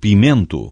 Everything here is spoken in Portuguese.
pimento.